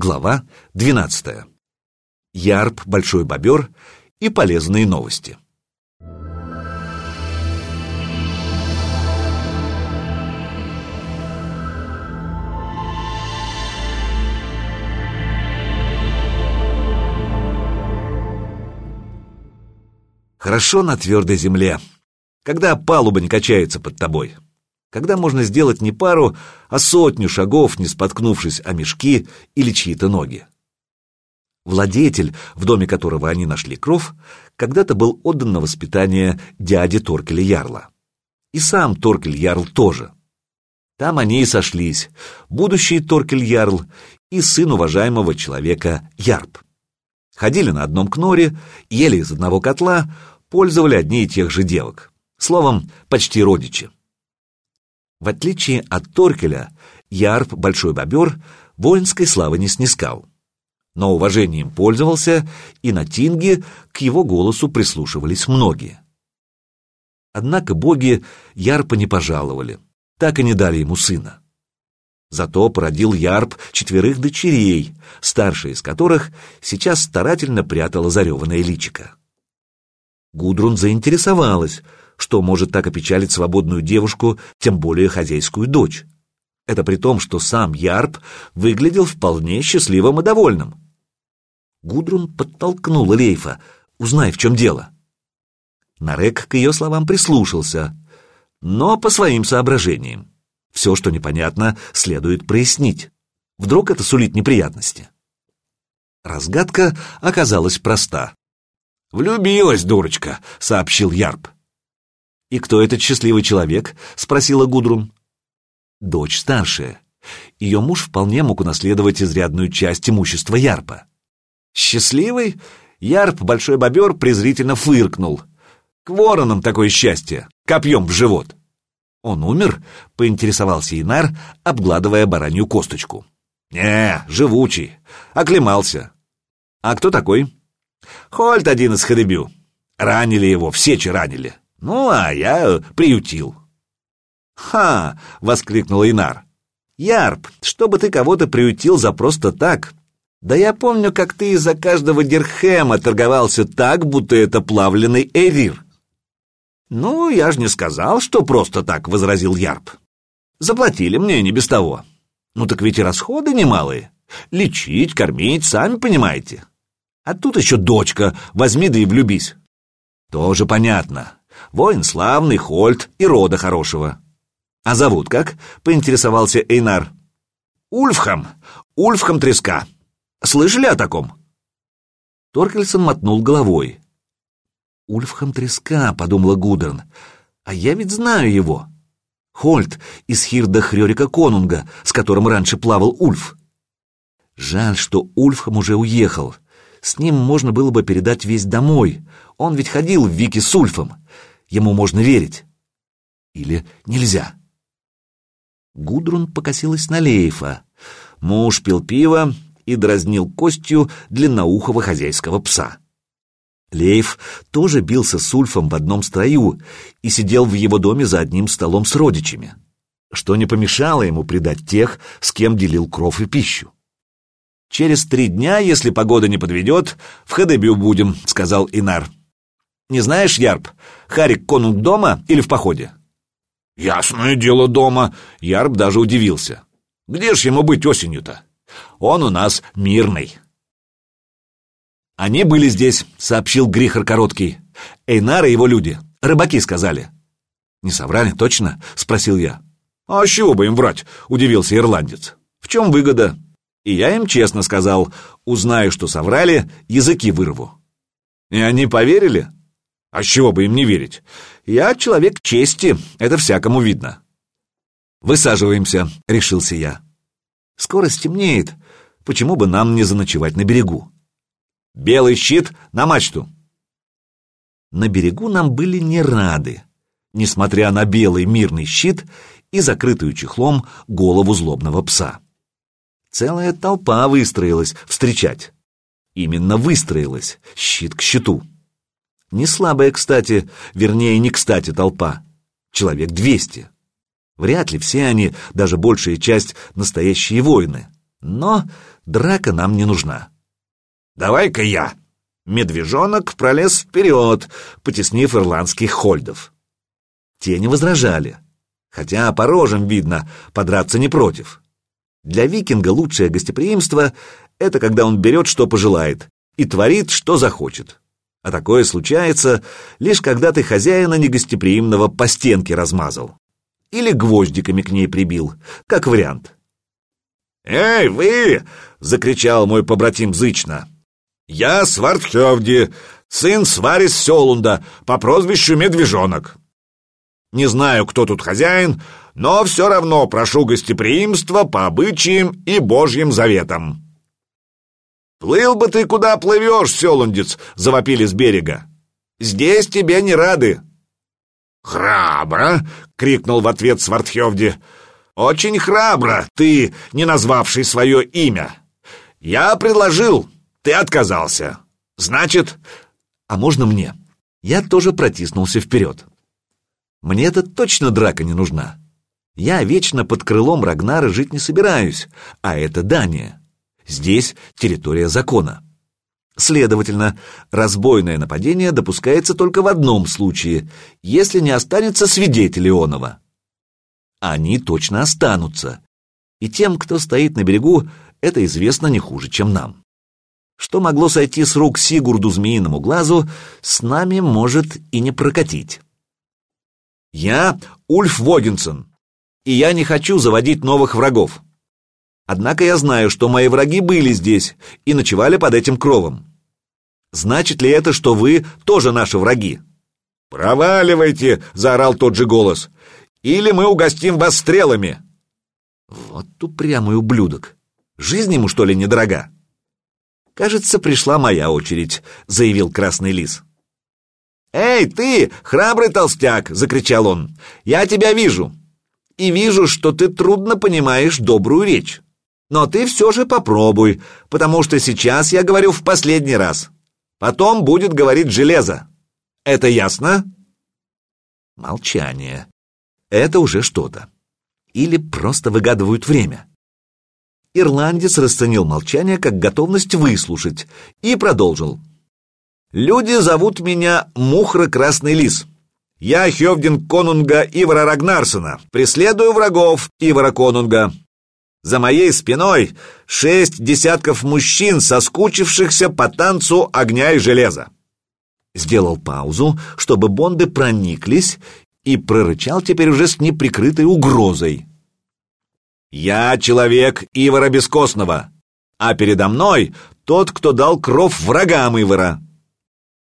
Глава 12. Ярб, большой бобер и полезные новости. Хорошо на твердой земле, когда палуба не качается под тобой, когда можно сделать не пару, а сотню шагов, не споткнувшись о мешки или чьи-то ноги. Владетель, в доме которого они нашли кров, когда-то был отдан на воспитание дяде Торкеля Ярла. И сам Торкель Ярл тоже. Там они и сошлись, будущий Торкель Ярл и сын уважаемого человека Ярб. Ходили на одном кноре, ели из одного котла, пользовали одни и тех же девок. Словом, почти родичи. В отличие от Торкеля, Ярб, большой бобер, воинской славы не снискал. Но уважением пользовался, и на Тинге к его голосу прислушивались многие. Однако боги Ярпа не пожаловали, так и не дали ему сына. Зато породил Ярб четверых дочерей, старшая из которых сейчас старательно прятала зареванное личико. Гудрун заинтересовалась, что может так опечалить свободную девушку, тем более хозяйскую дочь. Это при том, что сам Ярб выглядел вполне счастливым и довольным. Гудрун подтолкнула Лейфа, узнай, в чем дело. Нарек к ее словам прислушался, но по своим соображениям. Все, что непонятно, следует прояснить. Вдруг это сулит неприятности. Разгадка оказалась проста. «Влюбилась, дурочка», — сообщил Ярб. «И кто этот счастливый человек?» — спросила Гудрун. «Дочь старшая. Ее муж вполне мог унаследовать изрядную часть имущества Ярпа». «Счастливый?» — Ярп, большой бобер, презрительно фыркнул. «К воронам такое счастье, копьем в живот». «Он умер?» — поинтересовался Инар, обгладывая баранью косточку. «Не, живучий. Оклемался». «А кто такой?» «Хольт один из Хадебю. Ранили его, в сечи ранили. Ну, а я приютил». «Ха!» — воскликнул Инар. «Ярп, чтобы ты кого-то приютил за просто так. Да я помню, как ты из-за каждого дирхема торговался так, будто это плавленый эвир». «Ну, я же не сказал, что просто так», — возразил Ярп. «Заплатили мне не без того. Ну так ведь и расходы немалые. Лечить, кормить, сами понимаете. А тут еще дочка, возьми да и влюбись». «Тоже понятно. Воин славный, Хольт и рода хорошего. А зовут как? Поинтересовался Эйнар. Ульфхам. Ульфхам треска. Слышали о таком? Торкельсон мотнул головой. Ульфхам треска, подумала Гудерн. А я ведь знаю его. Хольт из Хирда Хрёрика Конунга, с которым раньше плавал Ульф. Жаль, что Ульфхам уже уехал. С ним можно было бы передать весь домой. Он ведь ходил в Вики с Ульфом. Ему можно верить. Или нельзя? Гудрун покосилась на Лейфа. Муж пил пиво и дразнил костью длинноухого хозяйского пса. Лейф тоже бился с Ульфом в одном строю и сидел в его доме за одним столом с родичами, что не помешало ему предать тех, с кем делил кров и пищу. «Через три дня, если погода не подведет, в Хадебю будем», — сказал Инар. «Не знаешь, Ярб, Харик Конунг дома или в походе?» «Ясное дело дома», — Ярб даже удивился. «Где ж ему быть осенью-то? Он у нас мирный». «Они были здесь», — сообщил Грихар Короткий. «Эйнар и его люди. Рыбаки сказали». «Не соврали, точно?» — спросил я. «А с чего бы им врать?» — удивился ирландец. «В чем выгода?» И я им честно сказал, узнаю, что соврали, языки вырву. И они поверили? А с чего бы им не верить? Я человек чести, это всякому видно. Высаживаемся, решился я. Скоро стемнеет, почему бы нам не заночевать на берегу? Белый щит на мачту. На берегу нам были не рады, несмотря на белый мирный щит и закрытую чехлом голову злобного пса. Целая толпа выстроилась встречать. Именно выстроилась, щит к щиту. Не слабая, кстати, вернее, не кстати толпа. Человек двести. Вряд ли все они, даже большая часть, настоящие воины. Но Драка нам не нужна. «Давай-ка я!» Медвежонок пролез вперед, потеснив ирландских хольдов. Те не возражали, хотя по рожам видно, подраться не против. Для викинга лучшее гостеприимство — это когда он берет, что пожелает, и творит, что захочет. А такое случается, лишь когда ты хозяина негостеприимного по стенке размазал. Или гвоздиками к ней прибил, как вариант. «Эй, вы!» — закричал мой побратим зычно. «Я Свардхевди, сын Сварис Селунда, по прозвищу Медвежонок. Не знаю, кто тут хозяин, но все равно прошу гостеприимства по обычаям и божьим заветам». «Плыл бы ты, куда плывешь, селундец!» — завопили с берега. «Здесь тебе не рады!» «Храбро!» — крикнул в ответ Свардхевди. «Очень храбро, ты, не назвавший свое имя. Я предложил, ты отказался. Значит, а можно мне? Я тоже протиснулся вперед. Мне-то точно драка не нужна. Я вечно под крылом Рагнара жить не собираюсь, а это Дания. Здесь территория закона. Следовательно, разбойное нападение допускается только в одном случае, если не останется свидетелей Ионова. Они точно останутся. И тем, кто стоит на берегу, это известно не хуже, чем нам. Что могло сойти с рук Сигурду Змеиному глазу, с нами может и не прокатить. Я Ульф Вогинсон, и я не хочу заводить новых врагов. Однако я знаю, что мои враги были здесь и ночевали под этим кровом. Значит ли это, что вы тоже наши враги? «Проваливайте!» — заорал тот же голос. «Или мы угостим вас стрелами!» Вот упрямый ублюдок. Жизнь ему, что ли, недорога? «Кажется, пришла моя очередь», — заявил Красный Лис. «Эй, ты, храбрый толстяк!» — закричал он. «Я тебя вижу. И вижу, что ты трудно понимаешь добрую речь. Но ты все же попробуй, потому что сейчас я говорю в последний раз. Потом будет говорить железо. Это ясно?» Молчание. Это уже что-то. Или просто выгадывают время. Ирландец расценил молчание как готовность выслушать и продолжил. «Люди зовут меня Мухра Красный Лис. Я Хевдин Конунга Ивара Рагнарсона, преследую врагов Ивара Конунга. За моей спиной шесть десятков мужчин, соскучившихся по танцу огня и железа». Сделал паузу, чтобы бонды прониклись, и прорычал теперь уже с неприкрытой угрозой. «Я человек Ивара Бескостного, а передо мной тот, кто дал кров врагам Ивара.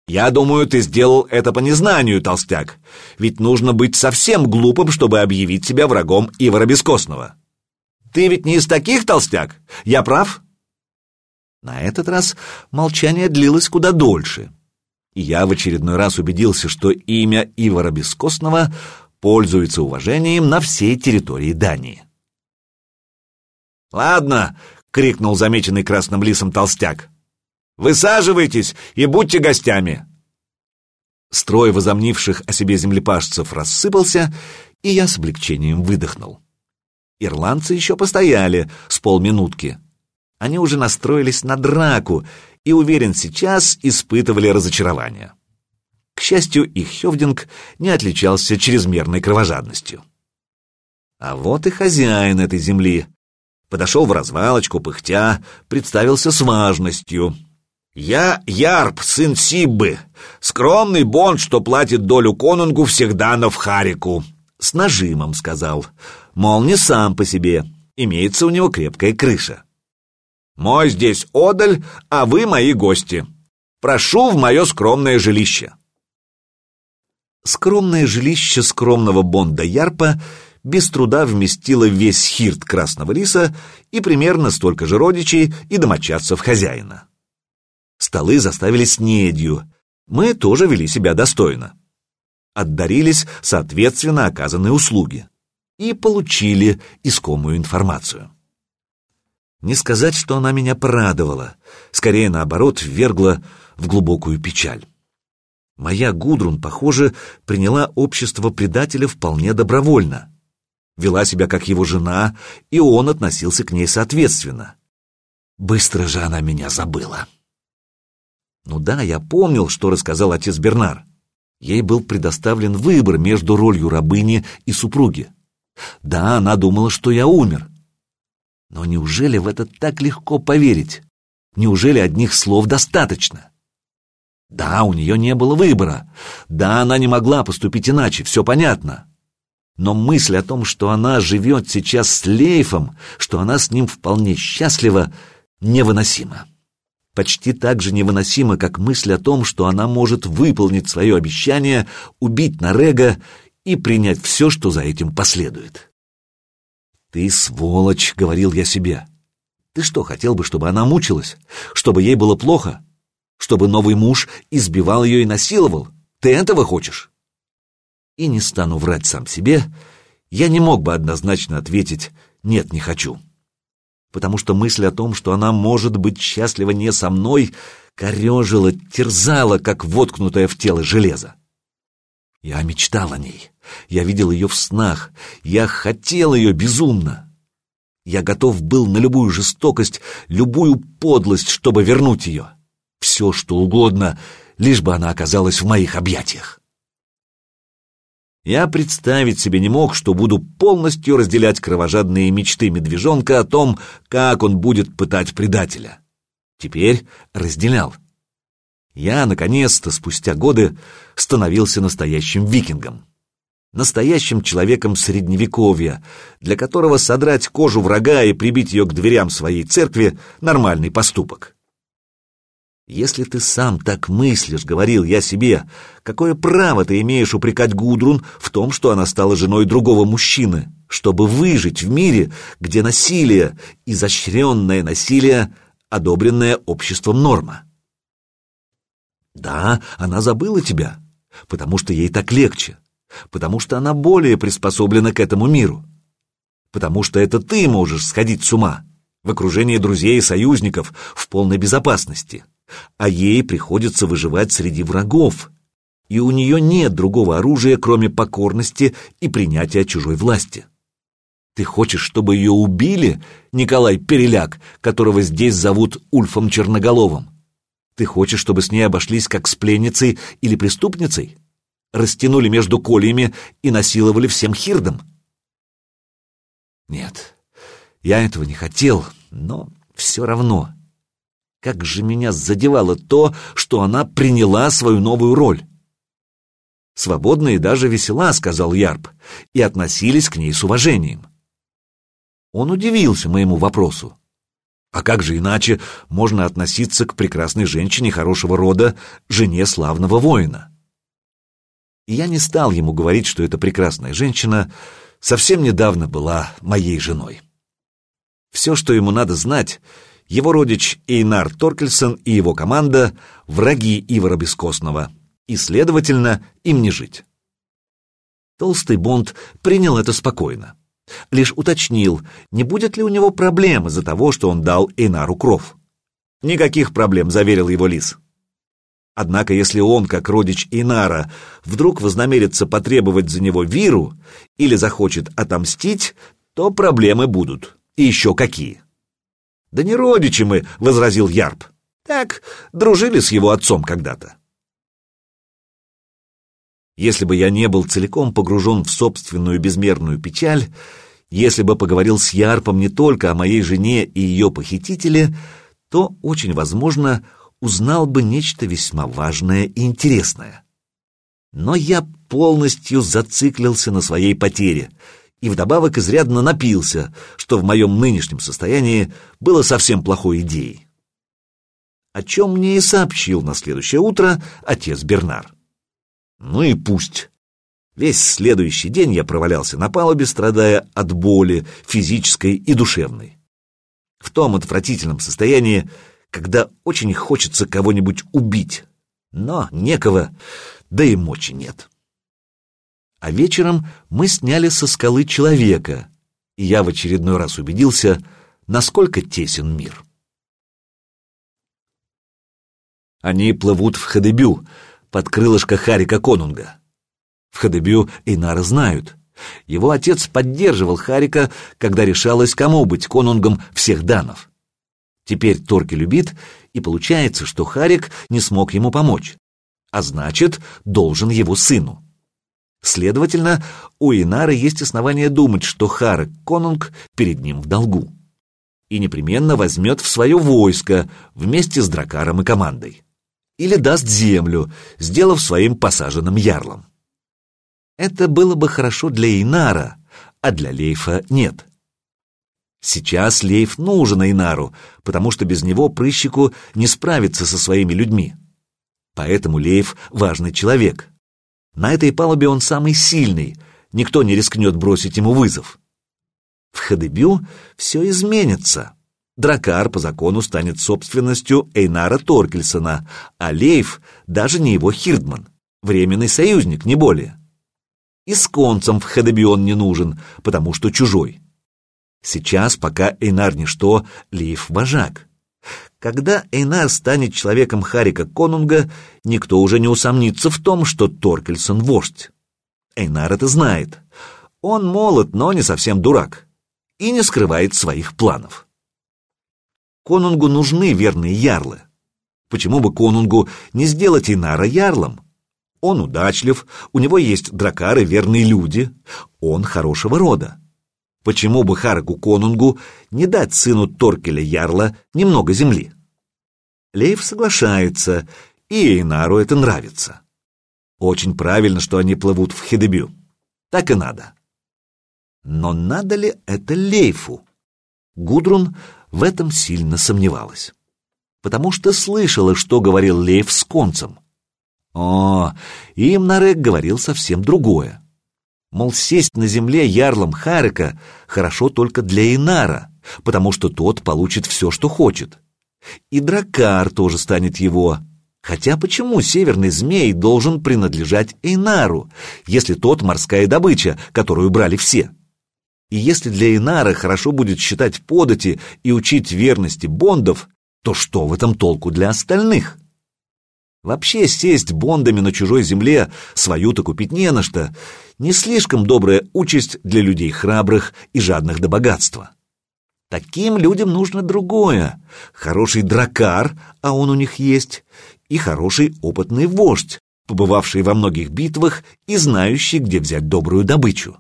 Я думаю, ты сделал это по незнанию, толстяк, ведь нужно быть совсем глупым, чтобы объявить себя врагом Ивара Бескостного. Ты ведь не из таких, толстяк? Я прав?» На этот раз молчание длилось куда дольше, и я в очередной раз убедился, что имя Ивара Бескостного пользуется уважением на всей территории Дании. «Ладно!» — крикнул замеченный красным лисом толстяк. «Высаживайтесь и будьте гостями!» Строй возомнивших о себе землепашцев рассыпался, и я с облегчением выдохнул. Ирландцы еще постояли с полминутки. Они уже настроились на драку и, уверен, сейчас испытывали разочарование. К счастью, их Хевдинг не отличался чрезмерной кровожадностью. А вот и хозяин этой земли, подошел в развалочку, пыхтя, представился с важностью. «Я Ярб, сын Сиббы, скромный бонд, что платит долю конунгу всегда на вхарику». С нажимом сказал, мол, не сам по себе, имеется у него крепкая крыша. «Мой здесь одаль, а вы мои гости. Прошу в мое скромное жилище». Скромное жилище скромного бонда Ярпа без труда вместила весь хирт красного лиса и примерно столько же родичей и домочадцев хозяина. Столы заставили снедью, мы тоже вели себя достойно. Отдарились соответственно оказанные услуги и получили искомую информацию. Не сказать, что она меня порадовала, скорее наоборот, ввергла в глубокую печаль. Моя Гудрун, похоже, приняла общество предателя вполне добровольно вела себя как его жена, и он относился к ней соответственно. Быстро же она меня забыла. Ну да, я помнил, что рассказал отец Бернар. Ей был предоставлен выбор между ролью рабыни и супруги. Да, она думала, что я умер. Но неужели в это так легко поверить? Неужели одних слов достаточно? Да, у нее не было выбора. Да, она не могла поступить иначе, все понятно. Но мысль о том, что она живет сейчас с Лейфом, что она с ним вполне счастлива, невыносима. Почти так же невыносима, как мысль о том, что она может выполнить свое обещание, убить Нарега и принять все, что за этим последует. «Ты сволочь», — говорил я себе. «Ты что, хотел бы, чтобы она мучилась? Чтобы ей было плохо? Чтобы новый муж избивал ее и насиловал? Ты этого хочешь?» И не стану врать сам себе, я не мог бы однозначно ответить «нет, не хочу». Потому что мысль о том, что она может быть счастлива не со мной, корежила, терзала, как воткнутое в тело железо. Я мечтал о ней. Я видел ее в снах. Я хотел ее безумно. Я готов был на любую жестокость, любую подлость, чтобы вернуть ее. Все, что угодно, лишь бы она оказалась в моих объятиях. Я представить себе не мог, что буду полностью разделять кровожадные мечты медвежонка о том, как он будет пытать предателя. Теперь разделял я, наконец-то, спустя годы, становился настоящим викингом. Настоящим человеком средневековья, для которого содрать кожу врага и прибить ее к дверям своей церкви — нормальный поступок. «Если ты сам так мыслишь, — говорил я себе, — какое право ты имеешь упрекать Гудрун в том, что она стала женой другого мужчины, чтобы выжить в мире, где насилие, изощренное насилие, одобренное обществом норма? Да, она забыла тебя, потому что ей так легче, потому что она более приспособлена к этому миру, потому что это ты можешь сходить с ума в окружении друзей и союзников в полной безопасности, а ей приходится выживать среди врагов, и у нее нет другого оружия, кроме покорности и принятия чужой власти. Ты хочешь, чтобы ее убили, Николай Переляк, которого здесь зовут Ульфом Черноголовым? Ты хочешь, чтобы с ней обошлись как с пленницей или преступницей? Растянули между кольями и насиловали всем хирдом? Нет, я этого не хотел, но все равно. Как же меня задевало то, что она приняла свою новую роль. Свободна и даже весела, сказал Ярб, и относились к ней с уважением. Он удивился моему вопросу. А как же иначе можно относиться к прекрасной женщине хорошего рода, жене славного воина? И я не стал ему говорить, что эта прекрасная женщина совсем недавно была моей женой. Все, что ему надо знать, его родич Эйнар Торкельсон и его команда — враги Ивара Бескостного, и, следовательно, им не жить. Толстый Бонд принял это спокойно. Лишь уточнил, не будет ли у него проблем из-за того, что он дал Эйнару кров. «Никаких проблем», — заверил его Лис. Однако, если он, как родич Инара, вдруг вознамерится потребовать за него Виру или захочет отомстить, то проблемы будут. И еще какие. «Да не родичи мы», — возразил Ярб. «Так, дружили с его отцом когда-то». Если бы я не был целиком погружен в собственную безмерную печаль, если бы поговорил с Ярпом не только о моей жене и ее похитителе, то, очень возможно, узнал бы нечто весьма важное и интересное. Но я полностью зациклился на своей потере и вдобавок изрядно напился, что в моем нынешнем состоянии было совсем плохой идеей. О чем мне и сообщил на следующее утро отец Бернар. Ну и пусть. Весь следующий день я провалялся на палубе, страдая от боли, физической и душевной. В том отвратительном состоянии, когда очень хочется кого-нибудь убить, но некого, да и мочи нет. А вечером мы сняли со скалы человека, и я в очередной раз убедился, насколько тесен мир. Они плывут в Хадебю, под крылышко Харика Конунга. В Хадебю Инара знают. Его отец поддерживал Харика, когда решалось, кому быть конунгом всех данов. Теперь Торки любит, и получается, что Харик не смог ему помочь, а значит, должен его сыну. Следовательно, у Инара есть основания думать, что Харек Конунг перед ним в долгу. И непременно возьмет в свое войско вместе с Дракаром и командой. Или даст землю, сделав своим посаженным ярлом. Это было бы хорошо для Инара, а для Лейфа нет. Сейчас Лейф нужен Эйнару, потому что без него прыщику не справиться со своими людьми. Поэтому Лейф — важный человек. На этой палубе он самый сильный, никто не рискнет бросить ему вызов. В Хадебю все изменится. Дракар по закону станет собственностью Эйнара Торкельсона, а Лейф даже не его Хирдман, временный союзник, не более. И с концем в Хадебю он не нужен, потому что чужой. Сейчас, пока Эйнар ничто, Лиев вожак. Когда Эйнар станет человеком Харика Конунга, никто уже не усомнится в том, что Торкельсон вождь. Эйнар это знает. Он молод, но не совсем дурак. И не скрывает своих планов. Конунгу нужны верные ярлы. Почему бы Конунгу не сделать Эйнара ярлом? Он удачлив, у него есть дракары, верные люди, он хорошего рода. Почему бы Харку Конунгу не дать сыну Торкеля Ярла немного земли? Лейв соглашается, и Эйнару это нравится. Очень правильно, что они плывут в Хедебю. Так и надо. Но надо ли это Лейфу? Гудрун в этом сильно сомневалась. Потому что слышала, что говорил Лейф с концем. О, им Нарек говорил совсем другое. Мол, сесть на земле ярлом Харика хорошо только для Инара, потому что тот получит все, что хочет. И Дракар тоже станет его. Хотя почему северный змей должен принадлежать Эйнару, если тот морская добыча, которую брали все? И если для Эйнара хорошо будет считать подати и учить верности бондов, то что в этом толку для остальных? Вообще сесть бондами на чужой земле свою-то купить не на что. Не слишком добрая участь для людей храбрых и жадных до богатства. Таким людям нужно другое. Хороший дракар, а он у них есть, и хороший опытный вождь, побывавший во многих битвах и знающий, где взять добрую добычу.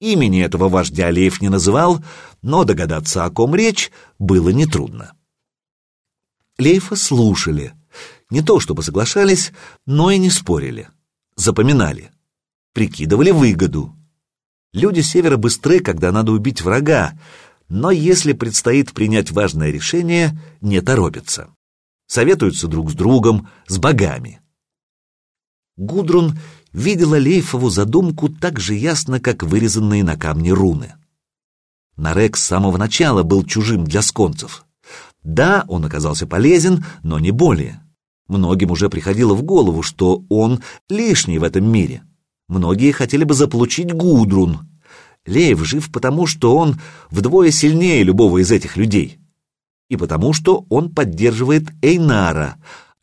Имени этого вождя Алиев не называл, но догадаться, о ком речь, было нетрудно. Лейфа слушали, не то чтобы соглашались, но и не спорили. Запоминали. Прикидывали выгоду. Люди севера быстры, когда надо убить врага, но если предстоит принять важное решение, не торопятся. Советуются друг с другом, с богами. Гудрун видела Лейфову задумку так же ясно, как вырезанные на камне руны. Нарек с самого начала был чужим для сконцев. Да, он оказался полезен, но не более. Многим уже приходило в голову, что он лишний в этом мире. Многие хотели бы заполучить Гудрун. Леев жив потому, что он вдвое сильнее любого из этих людей. И потому, что он поддерживает Эйнара,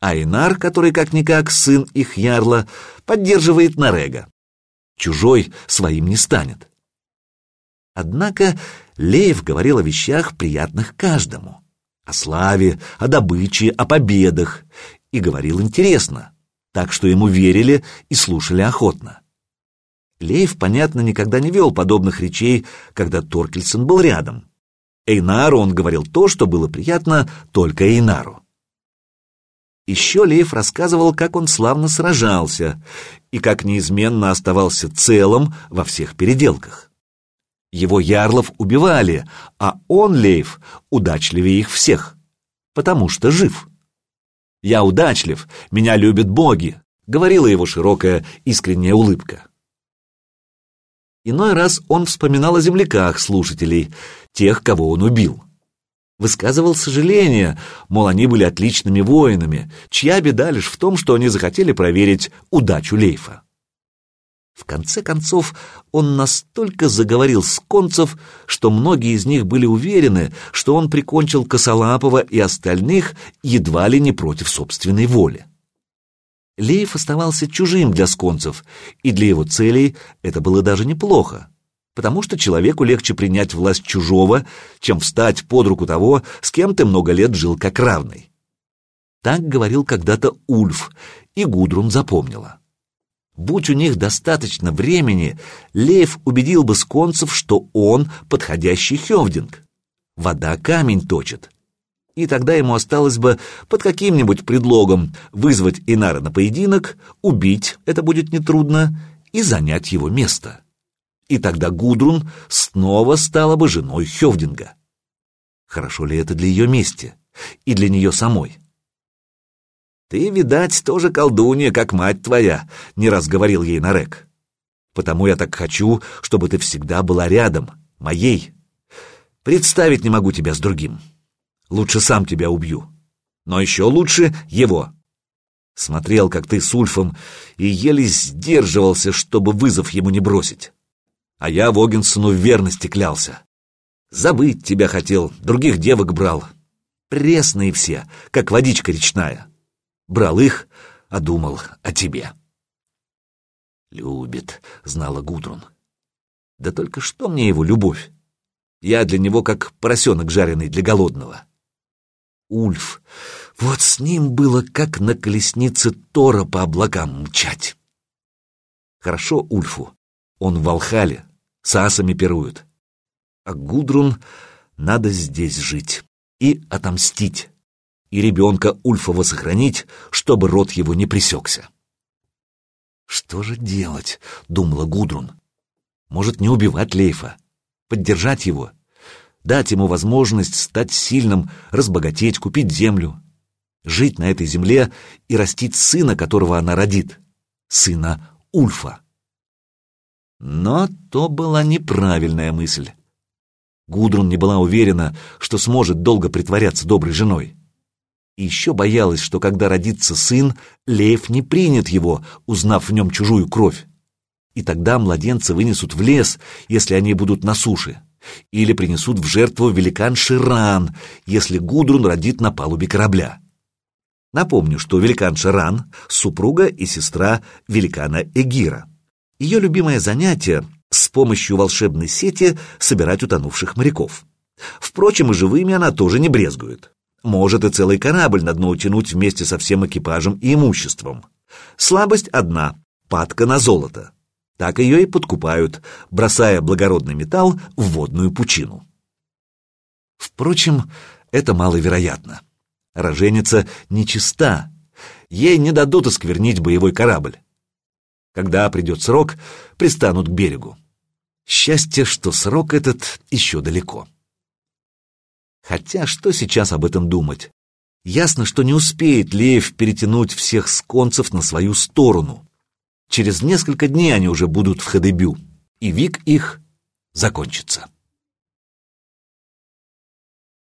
а Эйнар, который как-никак сын их ярла, поддерживает Нарега. Чужой своим не станет. Однако Леев говорил о вещах, приятных каждому. О славе, о добыче, о победах и говорил интересно, так что ему верили и слушали охотно. Лейв, понятно, никогда не вел подобных речей, когда Торкельсон был рядом. Эйнару он говорил то, что было приятно только Эйнару. Еще Лейв рассказывал, как он славно сражался и как неизменно оставался целым во всех переделках. Его ярлов убивали, а он, Лейв, удачливее их всех, потому что жив. «Я удачлив, меня любят боги», — говорила его широкая искренняя улыбка. Иной раз он вспоминал о земляках слушателей, тех, кого он убил. Высказывал сожаление, мол, они были отличными воинами, чья беда лишь в том, что они захотели проверить удачу Лейфа. В конце концов, он настолько заговорил с концев, что многие из них были уверены, что он прикончил Косолапова и остальных едва ли не против собственной воли. Леев оставался чужим для сконцев, и для его целей это было даже неплохо. Потому что человеку легче принять власть чужого, чем встать под руку того, с кем ты много лет жил как равный. Так говорил когда-то Ульф, и Гудрун запомнила. Будь у них достаточно времени, Лев убедил бы сконцев, что он подходящий Хевдинг. Вода камень точит. И тогда ему осталось бы под каким-нибудь предлогом вызвать Инара на поединок, убить, это будет нетрудно, и занять его место. И тогда Гудрун снова стала бы женой Хевдинга. Хорошо ли это для ее мести и для нее самой? «Ты, видать, тоже колдунья, как мать твоя», — не раз говорил ей Нарек. «Потому я так хочу, чтобы ты всегда была рядом, моей. Представить не могу тебя с другим. Лучше сам тебя убью. Но еще лучше его. Смотрел, как ты с Ульфом, и еле сдерживался, чтобы вызов ему не бросить. А я Вогинсону в верности клялся. Забыть тебя хотел, других девок брал. Пресные все, как водичка речная. Брал их, а думал о тебе. «Любит», — знала Гудрун. «Да только что мне его любовь? Я для него как поросенок жареный для голодного». Ульф, вот с ним было как на колеснице Тора по облакам мчать. Хорошо Ульфу, он в Волхале, с асами пирует. А Гудрун надо здесь жить и отомстить и ребенка Ульфова сохранить, чтобы род его не пресекся. «Что же делать?» — думала Гудрун. «Может, не убивать Лейфа, поддержать его, дать ему возможность стать сильным, разбогатеть, купить землю, жить на этой земле и растить сына, которого она родит, сына Ульфа». Но то была неправильная мысль. Гудрун не была уверена, что сможет долго притворяться доброй женой. И еще боялась, что когда родится сын, Лев не принят его, узнав в нем чужую кровь. И тогда младенца вынесут в лес, если они будут на суше, или принесут в жертву великан Ширан, если Гудрун родит на палубе корабля. Напомню, что великан Ширан — супруга и сестра великана Эгира. Ее любимое занятие — с помощью волшебной сети собирать утонувших моряков. Впрочем, и живыми она тоже не брезгует может и целый корабль на дно утянуть вместе со всем экипажем и имуществом. Слабость одна — падка на золото. Так ее и подкупают, бросая благородный металл в водную пучину. Впрочем, это маловероятно. Роженица нечиста. Ей не дадут осквернить боевой корабль. Когда придет срок, пристанут к берегу. Счастье, что срок этот еще далеко. Хотя что сейчас об этом думать? Ясно, что не успеет Леев перетянуть всех сконцев на свою сторону. Через несколько дней они уже будут в Хадебю, и вик их закончится.